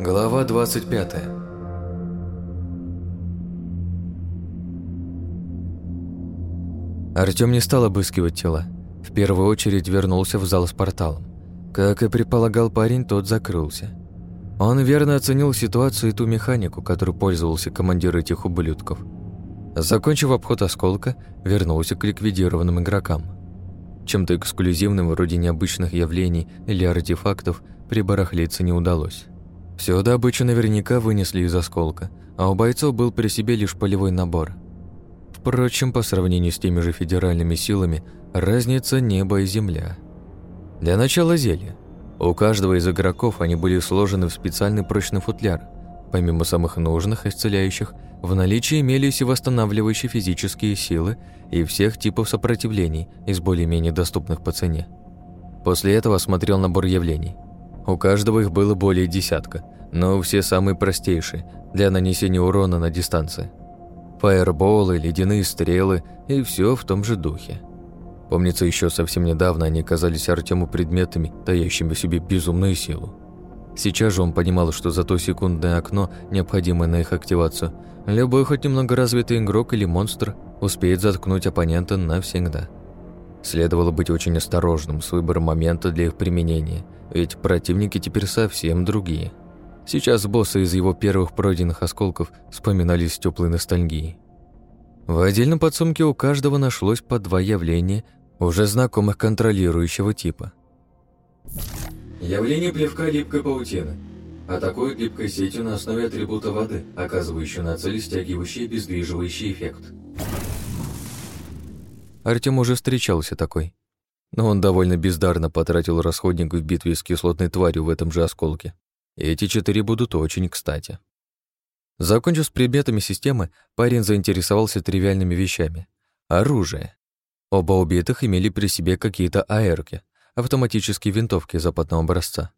Глава 25 Артём не стал обыскивать тела. В первую очередь вернулся в зал с порталом. Как и предполагал парень, тот закрылся. Он верно оценил ситуацию и ту механику, которой пользовался командир этих ублюдков. Закончив обход осколка, вернулся к ликвидированным игрокам. Чем-то эксклюзивным, вроде необычных явлений или артефактов, прибарахлиться не удалось. Всю добычу наверняка вынесли из осколка, а у бойцов был при себе лишь полевой набор. Впрочем, по сравнению с теми же федеральными силами, разница небо и земля. Для начала зелья. У каждого из игроков они были сложены в специальный прочный футляр. Помимо самых нужных, исцеляющих, в наличии имелись и восстанавливающие физические силы и всех типов сопротивлений из более-менее доступных по цене. После этого осмотрел набор явлений – у каждого их было более десятка, но все самые простейшие для нанесения урона на дистанции. Фаерболы, ледяные стрелы и все в том же духе. Помнится, еще совсем недавно они казались Артему предметами, таящими в себе безумную силу. Сейчас же он понимал, что за то секундное окно, необходимое на их активацию, любой хоть немного развитый игрок или монстр успеет заткнуть оппонента навсегда. Следовало быть очень осторожным с выбором момента для их применения – ведь противники теперь совсем другие. Сейчас боссы из его первых пройденных осколков вспоминались с теплой ностальгией. В отдельном подсумке у каждого нашлось по два явления, уже знакомых контролирующего типа. Явление плевка липкой паутины. Атакует липкой сетью на основе атрибута воды, оказывающей на цель стягивающий и обездвиживающий эффект. Артем уже встречался такой. Но он довольно бездарно потратил расходник в битве с кислотной тварью в этом же осколке. И эти четыре будут очень кстати. Закончив с предметами системы, парень заинтересовался тривиальными вещами. Оружие. Оба убитых имели при себе какие-то аэрки, автоматические винтовки западного образца.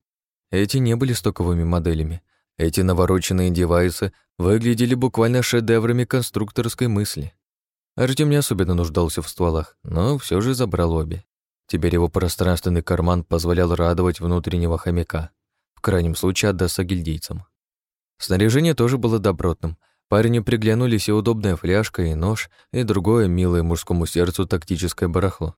Эти не были стоковыми моделями. Эти навороченные девайсы выглядели буквально шедеврами конструкторской мысли. Артем не особенно нуждался в стволах, но все же забрал обе. Теперь его пространственный карман позволял радовать внутреннего хомяка. В крайнем случае отдастся гильдейцам. Снаряжение тоже было добротным. Парню приглянулись и удобная фляжка, и нож, и другое милое мужскому сердцу тактическое барахло.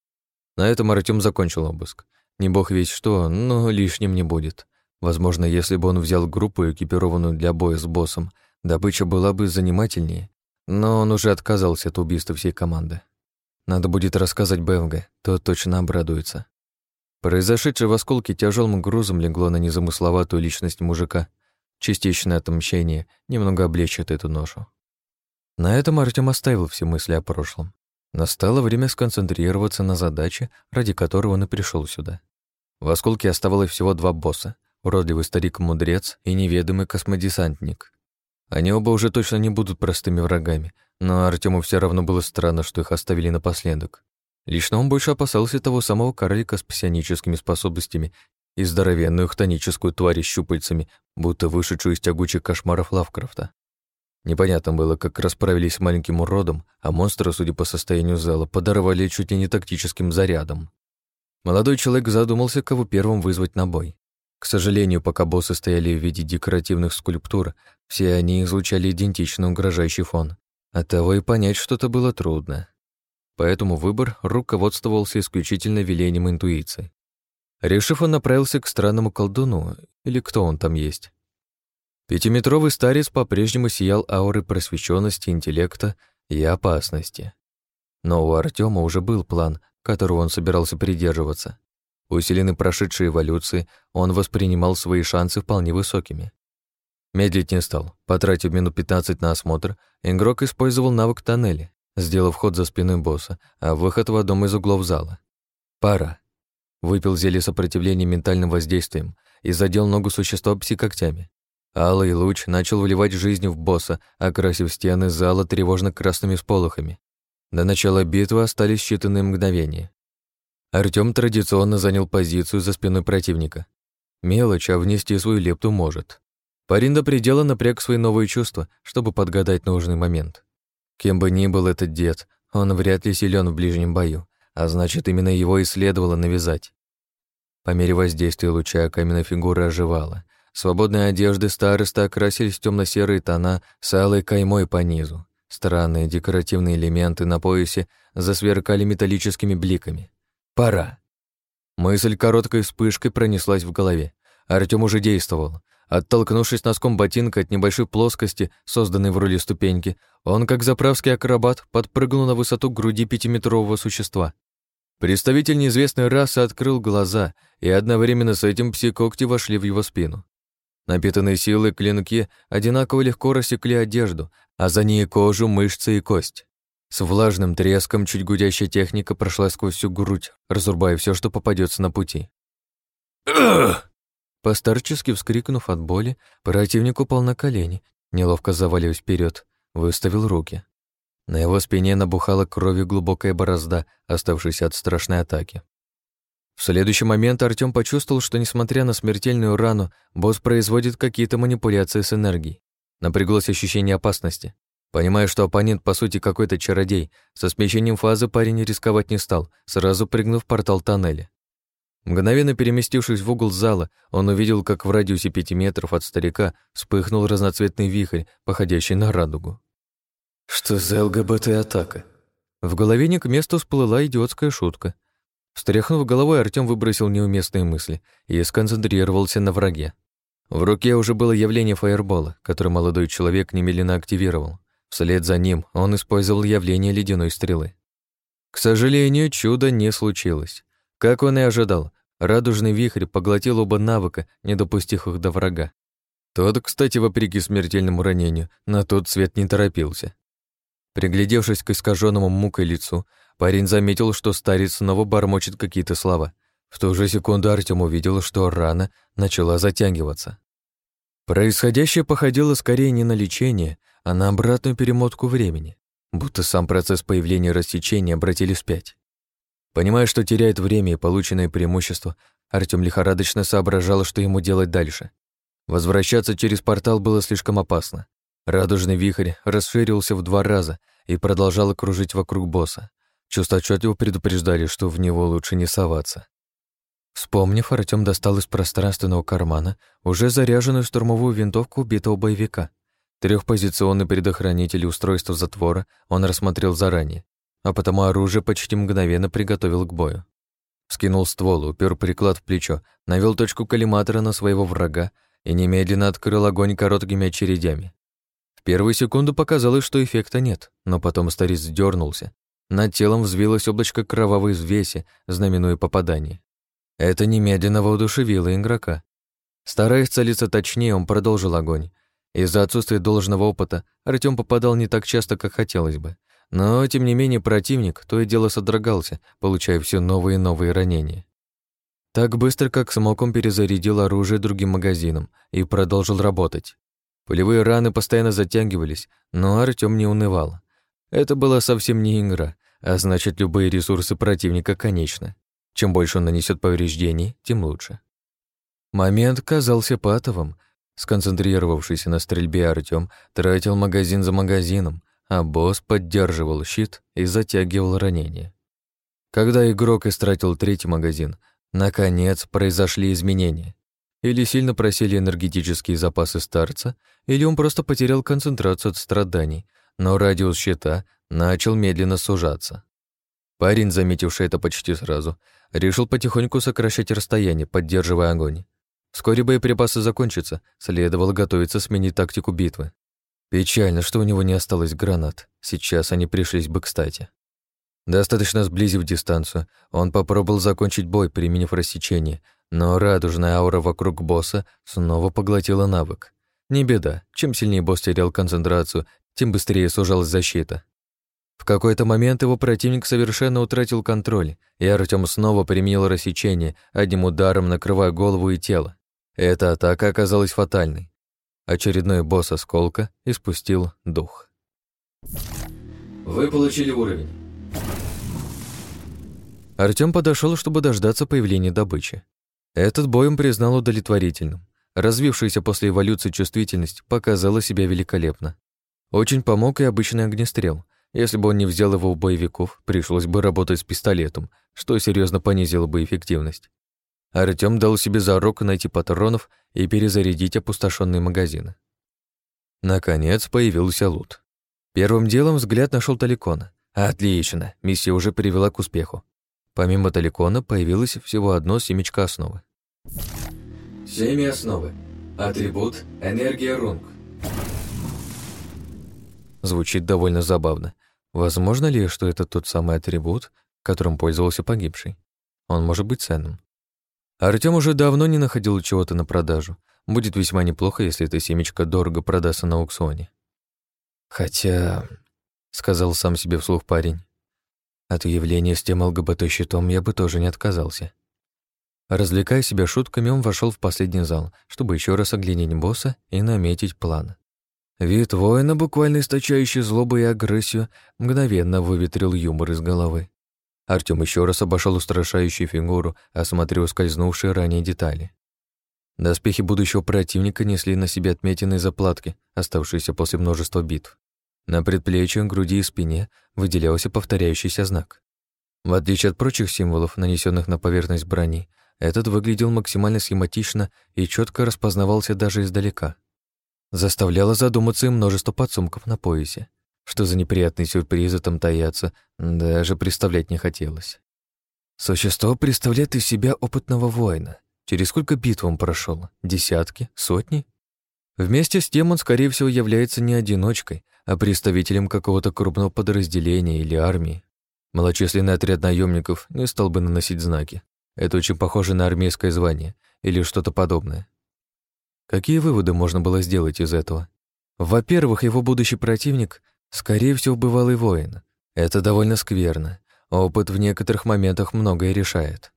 На этом Артём закончил обыск. Не бог весь что, но лишним не будет. Возможно, если бы он взял группу, экипированную для боя с боссом, добыча была бы занимательнее. Но он уже отказался от убийства всей команды. Надо будет рассказать БМГ, то точно обрадуется. Произошедшее в осколке тяжелым грузом легло на незамысловатую личность мужика. Частичное отмщение немного облегчит эту ношу. На этом Артем оставил все мысли о прошлом. Настало время сконцентрироваться на задаче, ради которой он и пришел сюда. В осколке оставалось всего два босса — уродливый старик-мудрец и неведомый космодесантник. Они оба уже точно не будут простыми врагами, но Артему все равно было странно, что их оставили напоследок. Лично он больше опасался того самого карлика с псионическими способностями и здоровенную хтоническую тварь с щупальцами, будто вышедшую из тягучих кошмаров Лавкрафта. Непонятно было, как расправились с маленьким уродом, а монстры, судя по состоянию зала, подорвали чуть ли не тактическим зарядом. Молодой человек задумался, кого первым вызвать на бой. К сожалению, пока боссы стояли в виде декоративных скульптур, все они излучали идентичный угрожающий фон. Оттого и понять что-то было трудно. Поэтому выбор руководствовался исключительно велением интуиции. Решив, он направился к странному колдуну, или кто он там есть. Пятиметровый старец по-прежнему сиял аурой просвещенности, интеллекта и опасности. Но у Артема уже был план, которого он собирался придерживаться. Усиленный прошедшей эволюцией, он воспринимал свои шансы вполне высокими. Медлить не стал. Потратив минут 15 на осмотр, игрок использовал навык тоннели, сделав ход за спиной босса, а выход в одном из углов зала. Пара. Выпил зелье сопротивления ментальным воздействием и задел ногу существа пси-когтями. Алый луч начал вливать жизнь в босса, окрасив стены зала тревожно-красными сполохами. До начала битвы остались считанные мгновения. Артём традиционно занял позицию за спиной противника. Мелочь, а внести свою лепту может. Парень до предела напряг свои новые чувства, чтобы подгадать нужный момент. Кем бы ни был этот дед, он вряд ли силен в ближнем бою, а значит, именно его и следовало навязать. По мере воздействия луча каменная фигура оживала, Свободные одежды староста окрасились в темно-серые тона с алой каймой по низу. Странные декоративные элементы на поясе засверкали металлическими бликами. Пора. Мысль короткой вспышкой пронеслась в голове. Артём уже действовал. Оттолкнувшись носком ботинка от небольшой плоскости, созданной в роли ступеньки, он, как заправский акробат, подпрыгнул на высоту груди пятиметрового существа. Представитель неизвестной расы открыл глаза, и одновременно с этим пси-когти вошли в его спину. Напитанные силой клинки одинаково легко рассекли одежду, а за ней кожу, мышцы и кость. С влажным треском чуть гудящая техника прошла сквозь всю грудь, разрубая все, что попадется на пути. Постарчески вскрикнув от боли, противник упал на колени, неловко заваливаясь вперед, выставил руки. На его спине набухала кровью глубокая борозда, оставшаяся от страшной атаки. В следующий момент Артём почувствовал, что, несмотря на смертельную рану, босс производит какие-то манипуляции с энергией. Напряглось ощущение опасности. Понимая, что оппонент по сути какой-то чародей, со смещением фазы парень рисковать не стал, сразу прыгнув в портал тоннеля. Мгновенно переместившись в угол зала, он увидел, как в радиусе пяти метров от старика вспыхнул разноцветный вихрь, походящий на радугу. Что за ЛГБТ-атака? В голове не к месту всплыла идиотская шутка. Встряхнув головой, Артём выбросил неуместные мысли и сконцентрировался на враге. В руке уже было явление фаербола, которое молодой человек немедленно активировал. Вслед за ним он использовал явление ледяной стрелы. К сожалению, чуда не случилось. Как он и ожидал, радужный вихрь поглотил оба навыка, не допустив их до врага. Тот, кстати, вопреки смертельному ранению, на тот свет не торопился. Приглядевшись к искаженному мукой лицу, парень заметил, что старец снова бормочет какие-то слова. В ту же секунду Артем увидел, что рана начала затягиваться. Происходящее походило скорее не на лечение, а на обратную перемотку времени, будто сам процесс появления рассечения обратили вспять. Понимая, что теряет время и полученное преимущество, Артем лихорадочно соображал, что ему делать дальше. Возвращаться через портал было слишком опасно. Радужный вихрь расширился в два раза и продолжал кружить вокруг босса. Чувства отчетливо предупреждали, что в него лучше не соваться. Вспомнив, Артём достал из пространственного кармана уже заряженную штурмовую винтовку убитого боевика. Трехпозиционный предохранитель устройства затвора он рассмотрел заранее, а потому оружие почти мгновенно приготовил к бою. Скинул ствол, упер приклад в плечо, навел точку коллиматора на своего врага и немедленно открыл огонь короткими очередями. В первую секунду показалось, что эффекта нет, но потом старец дернулся. Над телом взвилось облачко кровавой взвеси, знаменуя попадание. Это немедленно воодушевило игрока. Стараясь целиться точнее, он продолжил огонь. Из-за отсутствия должного опыта Артём попадал не так часто, как хотелось бы. Но, тем не менее, противник то и дело содрогался, получая все новые и новые ранения. Так быстро, как смог, он перезарядил оружие другим магазином и продолжил работать. Пулевые раны постоянно затягивались, но Артём не унывал. Это была совсем не игра, а значит, любые ресурсы противника конечны. Чем больше он нанесет повреждений, тем лучше. Момент казался патовым. Сконцентрировавшийся на стрельбе Артём тратил магазин за магазином, а босс поддерживал щит и затягивал ранения. Когда игрок истратил третий магазин, наконец произошли изменения. Или сильно просели энергетические запасы старца, или он просто потерял концентрацию от страданий, но радиус щита начал медленно сужаться. Парень, заметивший это почти сразу, решил потихоньку сокращать расстояние, поддерживая огонь. Вскоре боеприпасы закончатся, следовало готовиться сменить тактику битвы. Печально, что у него не осталось гранат. Сейчас они пришлись бы кстати. Достаточно сблизив дистанцию, он попробовал закончить бой, применив рассечение, но радужная аура вокруг босса снова поглотила навык. Не беда, чем сильнее босс терял концентрацию, тем быстрее сужалась защита. В какой-то момент его противник совершенно утратил контроль, и Артём снова применил рассечение, одним ударом накрывая голову и тело. Эта атака оказалась фатальной. Очередной босс осколка испустил дух. Вы получили уровень. Артём подошел, чтобы дождаться появления добычи. Этот бой он признал удовлетворительным. Развившаяся после эволюции чувствительность показала себя великолепно. Очень помог и обычный огнестрел. Если бы он не взял его у боевиков, пришлось бы работать с пистолетом, что серьезно понизило бы эффективность. Артём дал себе зарок найти патронов и перезарядить опустошенные магазины. Наконец появился лут. Первым делом взгляд нашел Таликона. Отлично, миссия уже привела к успеху. Помимо Таликона появилось всего одно семечко основы. Семя основы. Атрибут «Энергия рунг». Звучит довольно забавно. Возможно ли, что это тот самый атрибут, которым пользовался погибший? Он может быть ценным. Артём уже давно не находил чего-то на продажу. Будет весьма неплохо, если эта семечко дорого продастся на аукционе. Хотя, сказал сам себе вслух парень, от явления с тем ЛГБТ-щитом я бы тоже не отказался. Развлекая себя шутками, он вошел в последний зал, чтобы еще раз оглядеть босса и наметить план. Вид воина, буквально источающий злобу и агрессию, мгновенно выветрил юмор из головы. Артём еще раз обошел устрашающую фигуру, осмотрел скользнувшие ранее детали. Доспехи будущего противника несли на себе отметины заплатки, оставшиеся после множества битв. На предплечье, груди и спине выделялся повторяющийся знак. В отличие от прочих символов, нанесенных на поверхность брони, этот выглядел максимально схематично и четко распознавался даже издалека. Заставляло задуматься и множество подсумков на поясе. Что за неприятные сюрпризы там таятся, даже представлять не хотелось. Существо представляет из себя опытного воина. Через сколько битв он прошел? Десятки? Сотни? Вместе с тем он, скорее всего, является не одиночкой, а представителем какого-то крупного подразделения или армии. Малочисленный отряд наемников не стал бы наносить знаки. Это очень похоже на армейское звание или что-то подобное. Какие выводы можно было сделать из этого? Во-первых, его будущий противник, скорее всего, бывалый воин. Это довольно скверно. Опыт в некоторых моментах многое решает.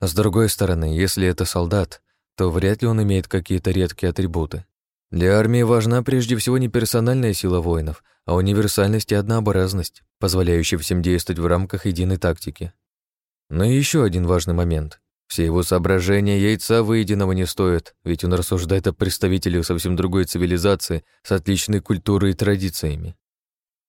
С другой стороны, если это солдат, то вряд ли он имеет какие-то редкие атрибуты. Для армии важна прежде всего не персональная сила воинов, а универсальность и однообразность, позволяющая всем действовать в рамках единой тактики. Но еще один важный момент. Все его соображения яйца выеденного не стоят, ведь он рассуждает о представителях совсем другой цивилизации с отличной культурой и традициями.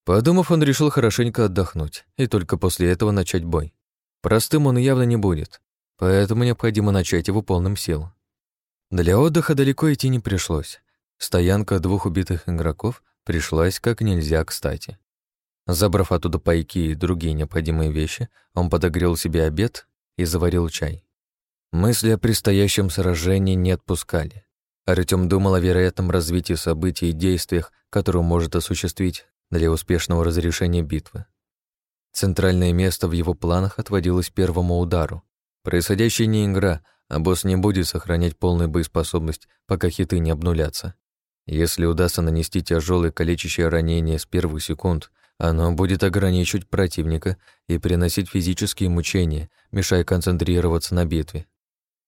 Подумав, он решил хорошенько отдохнуть и только после этого начать бой. Простым он явно не будет, поэтому необходимо начать его полным сил. Для отдыха далеко идти не пришлось. Стоянка двух убитых игроков пришлась как нельзя кстати. Забрав оттуда пайки и другие необходимые вещи, он подогрел себе обед и заварил чай. Мысли о предстоящем сражении не отпускали. Артём думал о вероятном развитии событий и действиях, которые может осуществить для успешного разрешения битвы. Центральное место в его планах отводилось первому удару. Происходящая не игра, а босс не будет сохранять полную боеспособность, пока хиты не обнулятся. Если удастся нанести тяжелое калечащее ранение с первых секунд — оно будет ограничивать противника и приносить физические мучения, мешая концентрироваться на битве.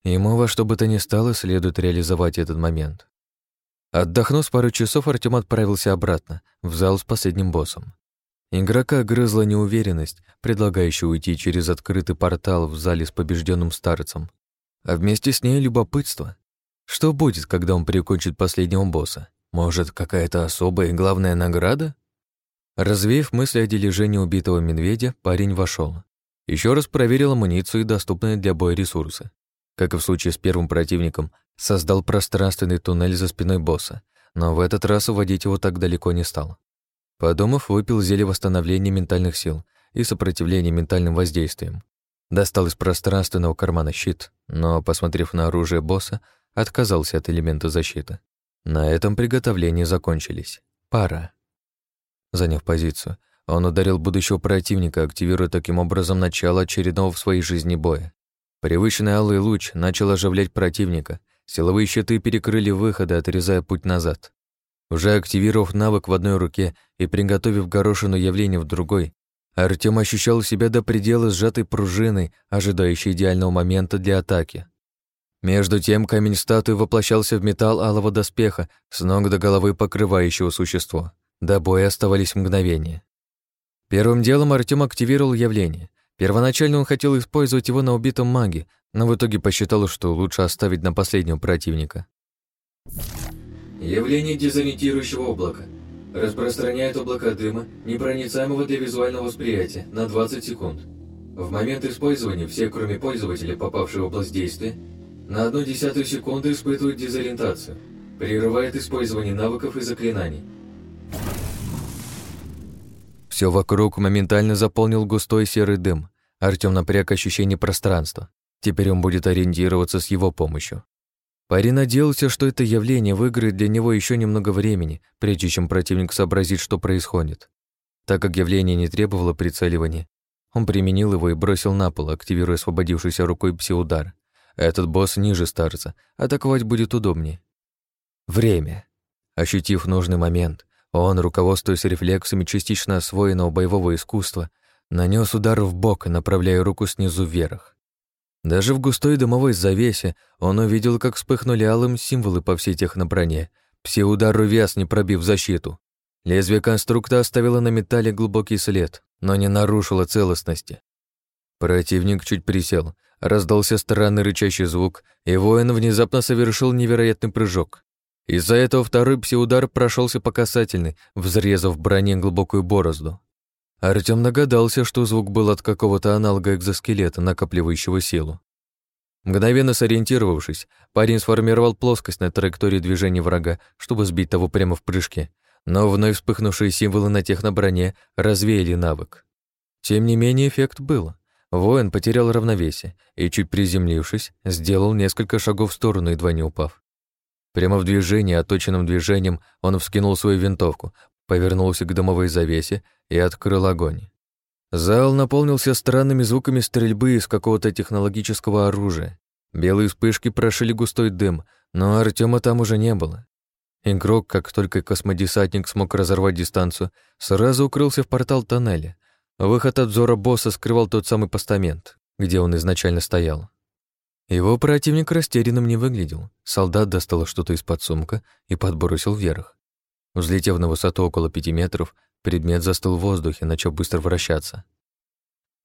Ему во что бы то ни стало следует реализовать этот момент. Отдохнув пару часов, Артём отправился обратно, в зал с последним боссом. Игрока грызла неуверенность, предлагающая уйти через открытый портал в зале с побежденным старцем. А вместе с ней любопытство. Что будет, когда он прикончит последнего босса? Может, какая-то особая и главная награда? Развеяв мысли о дележении убитого медведя, парень вошел. Еще раз проверил амуницию и доступные для боя ресурсы. Как и в случае с первым противником, создал пространственный туннель за спиной босса, но в этот раз уводить его так далеко не стал. Подумав, выпил зелье восстановления ментальных сил и сопротивления ментальным воздействиям. Достал из пространственного кармана щит, но, посмотрев на оружие босса, отказался от элемента защиты. На этом приготовления закончились. Пора. Заняв позицию, он ударил будущего противника, активируя таким образом начало очередного в своей жизни боя. Привычный алый луч начал оживлять противника, силовые щиты перекрыли выходы, отрезая путь назад. Уже активировав навык в одной руке и приготовив горошину явления в другой, Артём ощущал себя до предела сжатой пружиной, ожидающей идеального момента для атаки. Между тем камень статуи воплощался в металл алого доспеха, с ног до головы покрывающего существо. До боя оставались мгновения. Первым делом Артём активировал явление. Первоначально он хотел использовать его на убитом маге, но в итоге посчитал, что лучше оставить на последнего противника. Явление дезориентирующего облака. Распространяет облако дыма, непроницаемого для визуального восприятия, на 20 секунд. В момент использования все, кроме пользователя, попавшего в область действия, на одну десятую секунду испытывают дезориентацию, прерывает использование навыков и заклинаний. Все вокруг моментально заполнил густой серый дым. Артём напряг ощущение пространства. Теперь он будет ориентироваться с его помощью. Парень надеялся, что это явление выиграет для него еще немного времени, прежде чем противник сообразит, что происходит. Так как явление не требовало прицеливания, он применил его и бросил на пол, активируя освободившейся рукой пси-удар. Этот босс ниже старца, атаковать будет удобнее. Время. Ощутив нужный момент, он, руководствуясь рефлексами частично освоенного боевого искусства, нанес удар в бок, направляя руку снизу вверх. Даже в густой дымовой завесе он увидел, как вспыхнули алым символы по всей техноброне, пси-удар увяз, не пробив защиту. Лезвие конструкта оставило на металле глубокий след, но не нарушило целостности. Противник чуть присел, раздался странный рычащий звук, и воин внезапно совершил невероятный прыжок. Из-за этого второй псиудар прошелся по касательной, взрезав в броне глубокую борозду. Артём догадался, что звук был от какого-то аналога экзоскелета, накапливающего силу. Мгновенно сориентировавшись, парень сформировал плоскость на траектории движения врага, чтобы сбить того прямо в прыжке, но вновь вспыхнувшие символы на техноброне развеяли навык. Тем не менее, эффект был. Воин потерял равновесие и, чуть приземлившись, сделал несколько шагов в сторону, едва не упав. Прямо в движении, оточенным движением, он вскинул свою винтовку, повернулся к дымовой завесе и открыл огонь. Зал наполнился странными звуками стрельбы из какого-то технологического оружия. Белые вспышки прошили густой дым, но Артема там уже не было. Игрок, как только космодесантник смог разорвать дистанцию, сразу укрылся в портал тоннеля. Выход от взора босса скрывал тот самый постамент, где он изначально стоял. Его противник растерянным не выглядел. Солдат достал что-то из-под сумка и подбросил вверх. Взлетев на высоту около пяти метров, предмет застыл в воздухе, начав быстро вращаться.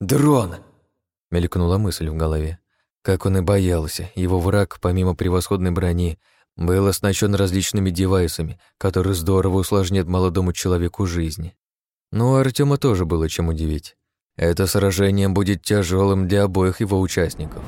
«Дрон!» — мелькнула мысль в голове. Как он и боялся, его враг, помимо превосходной брони, был оснащен различными девайсами, которые здорово усложнят молодому человеку жизнь. Но у Артема тоже было чем удивить. Это сражение будет тяжелым для обоих его участников.